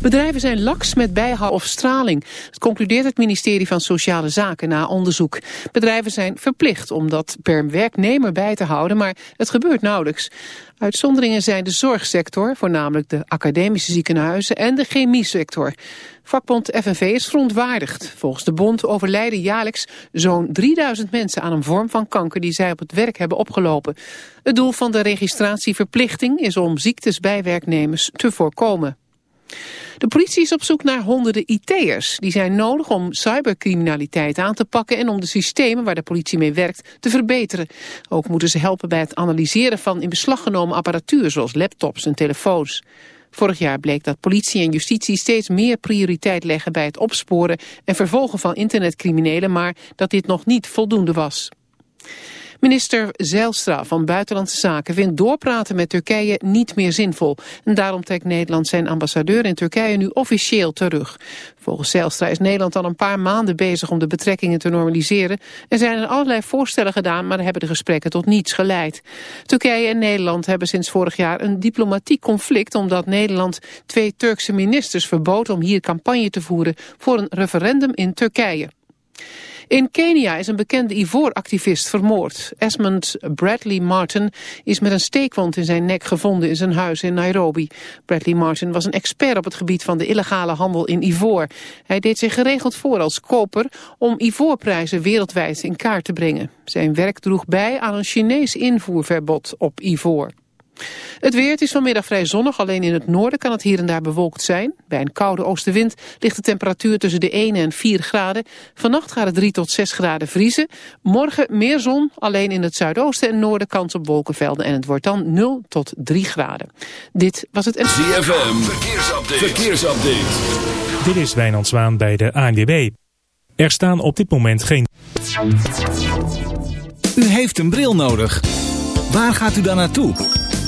Bedrijven zijn laks met bijhoud of straling. Dat concludeert het ministerie van Sociale Zaken na onderzoek. Bedrijven zijn verplicht om dat per werknemer bij te houden, maar het gebeurt nauwelijks. Uitzonderingen zijn de zorgsector, voornamelijk de academische ziekenhuizen en de chemiesector. Vakbond FNV is verontwaardigd. Volgens de bond overlijden jaarlijks zo'n 3000 mensen aan een vorm van kanker die zij op het werk hebben opgelopen. Het doel van de registratieverplichting is om ziektes bij werknemers te voorkomen. De politie is op zoek naar honderden IT'ers. Die zijn nodig om cybercriminaliteit aan te pakken en om de systemen waar de politie mee werkt te verbeteren. Ook moeten ze helpen bij het analyseren van in beslag genomen apparatuur zoals laptops en telefoons. Vorig jaar bleek dat politie en justitie steeds meer prioriteit leggen bij het opsporen en vervolgen van internetcriminelen, maar dat dit nog niet voldoende was. Minister Zijlstra van Buitenlandse Zaken vindt doorpraten met Turkije niet meer zinvol. En daarom trekt Nederland zijn ambassadeur in Turkije nu officieel terug. Volgens Zijlstra is Nederland al een paar maanden bezig om de betrekkingen te normaliseren. Er zijn er allerlei voorstellen gedaan, maar hebben de gesprekken tot niets geleid. Turkije en Nederland hebben sinds vorig jaar een diplomatiek conflict... omdat Nederland twee Turkse ministers verbood om hier campagne te voeren... voor een referendum in Turkije. In Kenia is een bekende ivooractivist vermoord. Esmond Bradley Martin is met een steekwond in zijn nek gevonden in zijn huis in Nairobi. Bradley Martin was een expert op het gebied van de illegale handel in ivoor. Hij deed zich geregeld voor als koper om ivoorprijzen wereldwijd in kaart te brengen. Zijn werk droeg bij aan een Chinees invoerverbod op ivoor. Het weer het is vanmiddag vrij zonnig, alleen in het noorden kan het hier en daar bewolkt zijn. Bij een koude oostenwind ligt de temperatuur tussen de 1 en 4 graden. Vannacht gaat het 3 tot 6 graden vriezen. Morgen meer zon, alleen in het zuidoosten en noorden kans op wolkenvelden. En het wordt dan 0 tot 3 graden. Dit was het... ZFM, verkeersupdate. verkeersupdate. Dit is Wijnand Zwaan bij de ANWB. Er staan op dit moment geen... U heeft een bril nodig. Waar gaat u dan naartoe?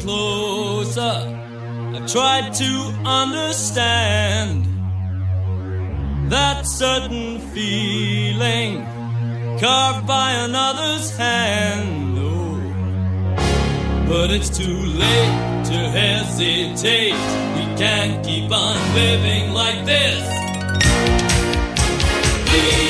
closer. I've tried to understand that certain feeling carved by another's hand. Oh, but it's too late to hesitate. We can't keep on living like this. Please.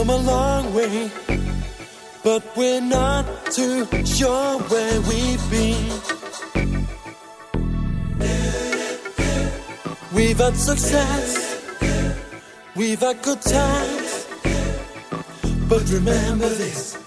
come a long way, but we're not too sure where we've been. We've had success, we've had good times, but remember this.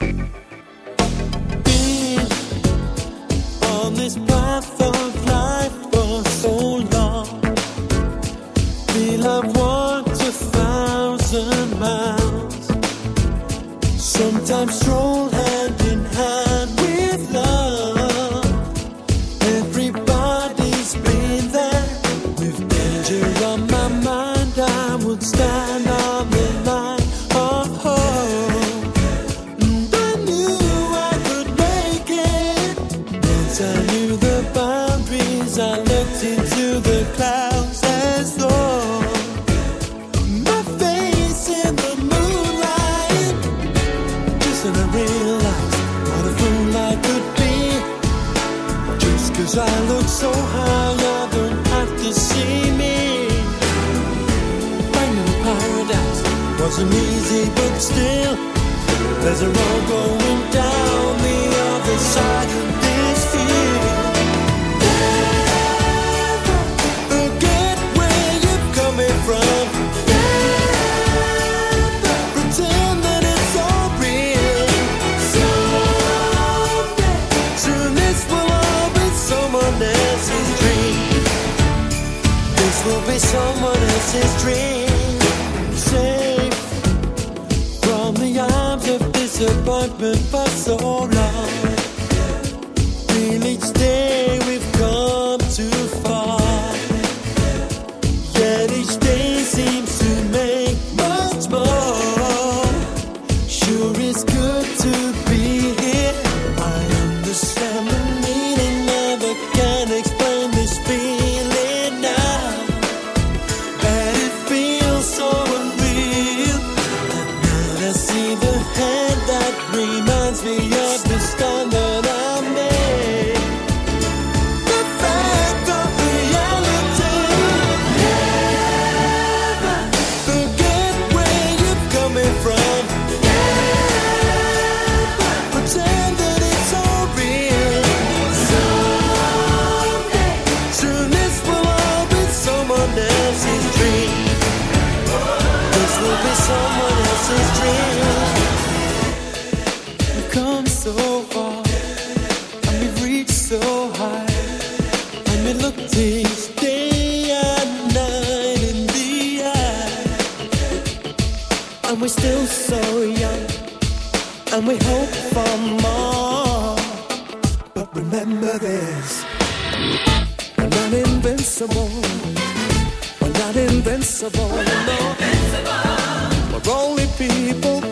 你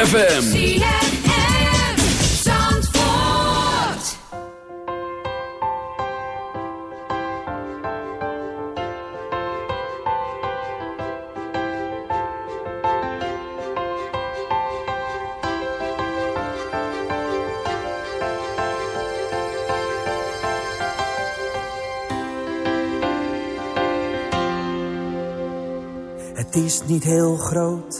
ZFM. Het is niet heel groot,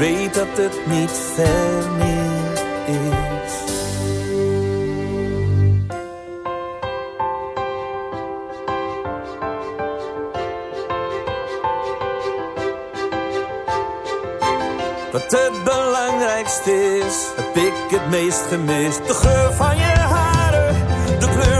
Weet dat het niet ver meer is. Wat het belangrijkste is, heb ik het meest gemist. De geur van je haren, de kleur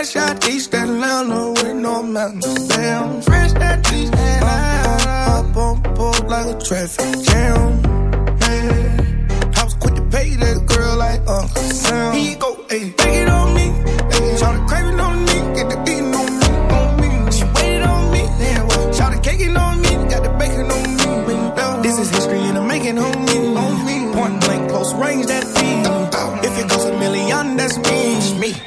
Fresh out East Atlanta with no mountains. Damn, fresh out East Atlanta. Up, up, on board like a traffic jam. Hey, I was quick to pay that girl like Uncle Sam. He go